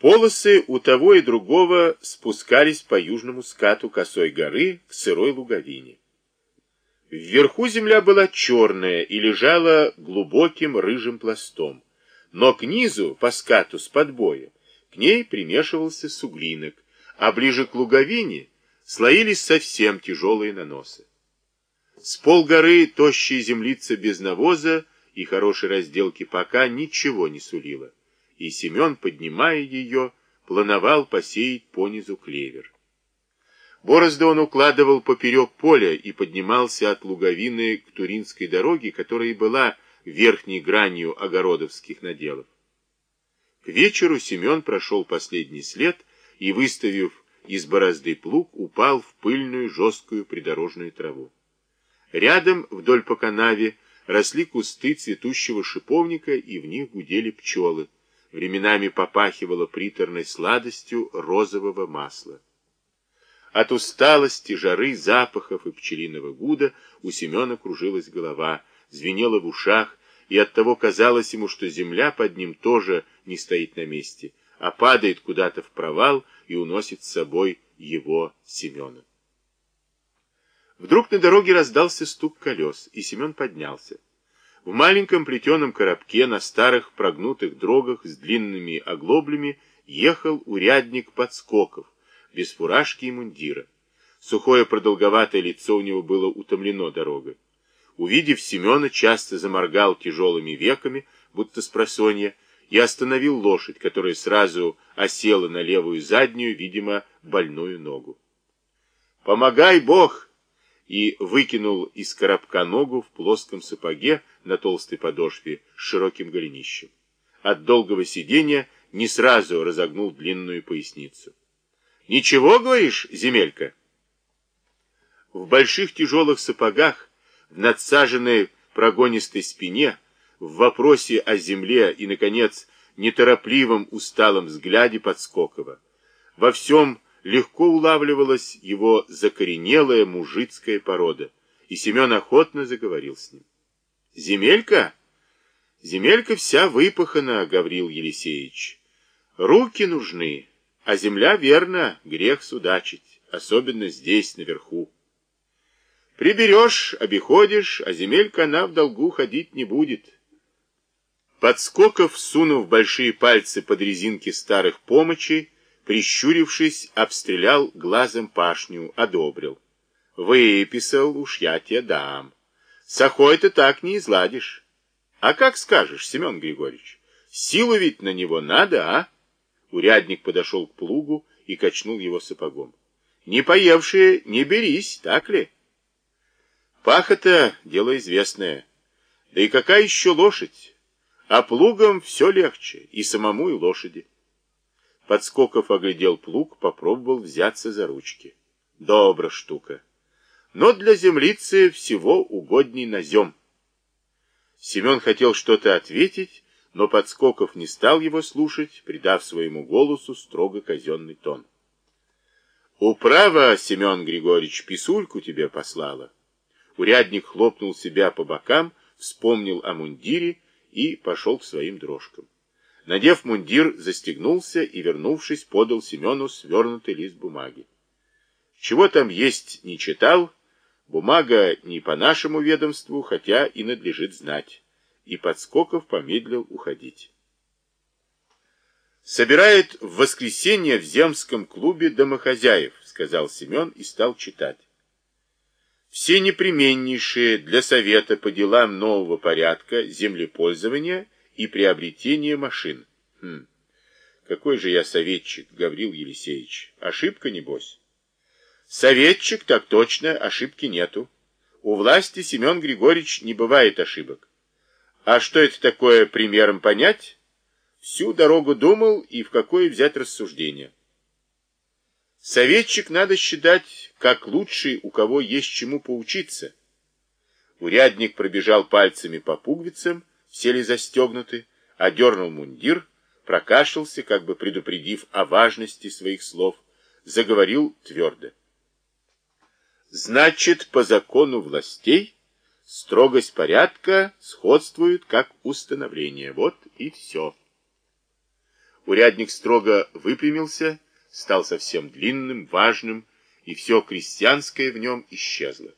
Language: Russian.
Полосы у того и другого спускались по южному скату косой горы к сырой луговине. Вверху земля была черная и лежала глубоким рыжим пластом, но к низу, по скату с подбоя, к ней примешивался суглинок, а ближе к луговине слоились совсем тяжелые наносы. С полгоры тощая землица без навоза и хорошей разделки пока ничего не сулила и Семен, поднимая ее, плановал посеять понизу клевер. Борозды он укладывал поперек поля и поднимался от луговины к Туринской дороге, которая была верхней гранью огородовских наделов. К вечеру Семен прошел последний след и, выставив из борозды плуг, упал в пыльную жесткую придорожную траву. Рядом, вдоль по канаве, росли кусты цветущего шиповника, и в них гудели пчелы временами попахивало приторной сладостью розового масла. От усталости, жары, запахов и пчелиного гуда у Семена кружилась голова, звенела в ушах, и оттого казалось ему, что земля под ним тоже не стоит на месте, а падает куда-то в провал и уносит с собой его, Семена. Вдруг на дороге раздался стук колес, и Семен поднялся. В маленьком плетеном коробке на старых прогнутых дрогах с длинными оглоблями ехал урядник подскоков, без фуражки и мундира. Сухое продолговатое лицо у него было утомлено дорогой. Увидев Семена, часто заморгал тяжелыми веками, будто с просонья, и остановил лошадь, которая сразу осела на левую заднюю, видимо, больную ногу. «Помогай, Бог!» И выкинул из коробка ногу в плоском сапоге на толстой подошве с широким голенищем. От долгого сидения не сразу разогнул длинную поясницу. «Ничего, говоришь, земелька?» В больших тяжелых сапогах, в надсаженной прогонистой спине, в вопросе о земле и, наконец, неторопливом усталом взгляде Подскокова, во всем легко улавливалась его закоренелая мужицкая порода, и Семен охотно заговорил с ним. «Земелька? Земелька вся выпахана, Гаврил Елисеевич. Руки нужны, а земля, верно, грех судачить, особенно здесь, наверху. Приберешь, обиходишь, а земелька она в долгу ходить не будет». Подскоков, сунув большие пальцы под резинки старых помощей, прищурившись, обстрелял глазом пашню, одобрил. Выписал, уж я тебе дам. Сахой ты так не изладишь. А как скажешь, Семен Григорьевич, силу ведь на него надо, а? Урядник подошел к плугу и качнул его сапогом. Не поевшие, не берись, так ли? Пахота — дело известное. Да и какая еще лошадь? А плугом все легче, и самому, и лошади. Подскоков оглядел плуг, попробовал взяться за ручки. Добра штука. Но для землицы всего угодней назем. Семен хотел что-то ответить, но Подскоков не стал его слушать, придав своему голосу строго казенный тон. «Управа, Семен Григорьевич, писульку тебе послала». Урядник хлопнул себя по бокам, вспомнил о мундире и пошел к своим дрожкам. Надев мундир, застегнулся и, вернувшись, подал Семену свернутый лист бумаги. Чего там есть, не читал. Бумага не по нашему ведомству, хотя и надлежит знать. И Подскоков помедлил уходить. «Собирает в воскресенье в земском клубе домохозяев», сказал Семен и стал читать. Все непременнейшие для совета по делам нового порядка землепользования – и приобретение машин. Хм. Какой же я советчик, Гаврил Елисеевич. Ошибка, небось? Советчик, так точно, ошибки нету. У власти, Семен Григорьевич, не бывает ошибок. А что это такое примером понять? Всю дорогу думал и в какое взять рассуждение. Советчик надо считать, как лучший, у кого есть чему поучиться. Урядник пробежал пальцами по пуговицам, сели застегнуты, одернул мундир, прокашлялся, как бы предупредив о важности своих слов, заговорил твердо. Значит, по закону властей строгость порядка сходствует как установление. Вот и все. Урядник строго выпрямился, стал совсем длинным, важным, и все крестьянское в нем исчезло.